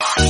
you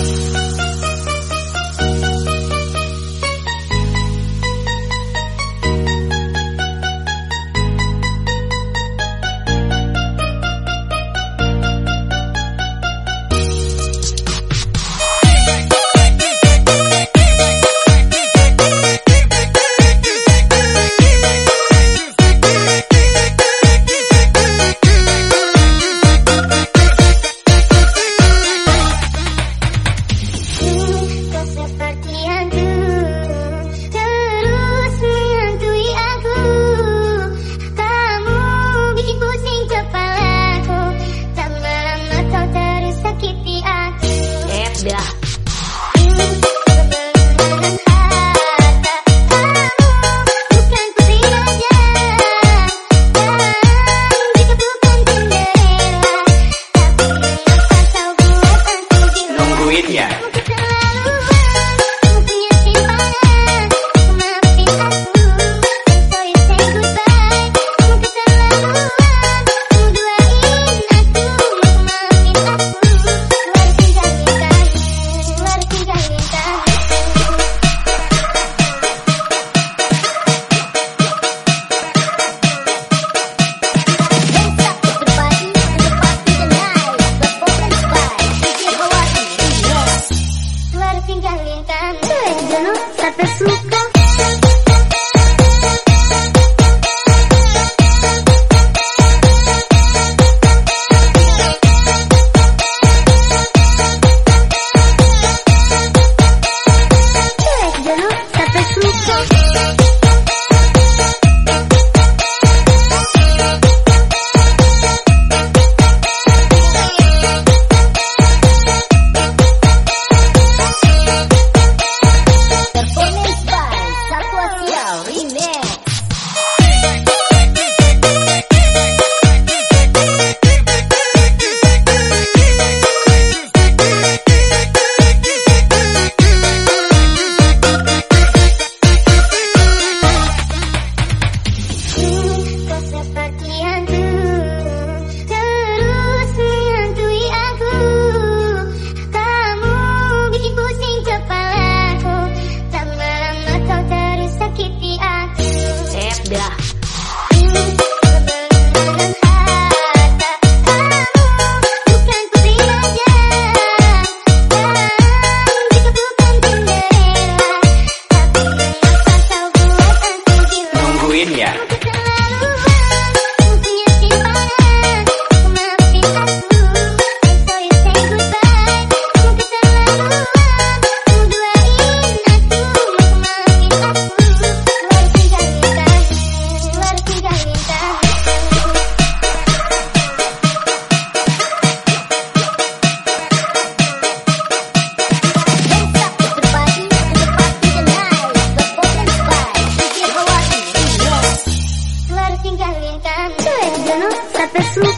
sabe tapé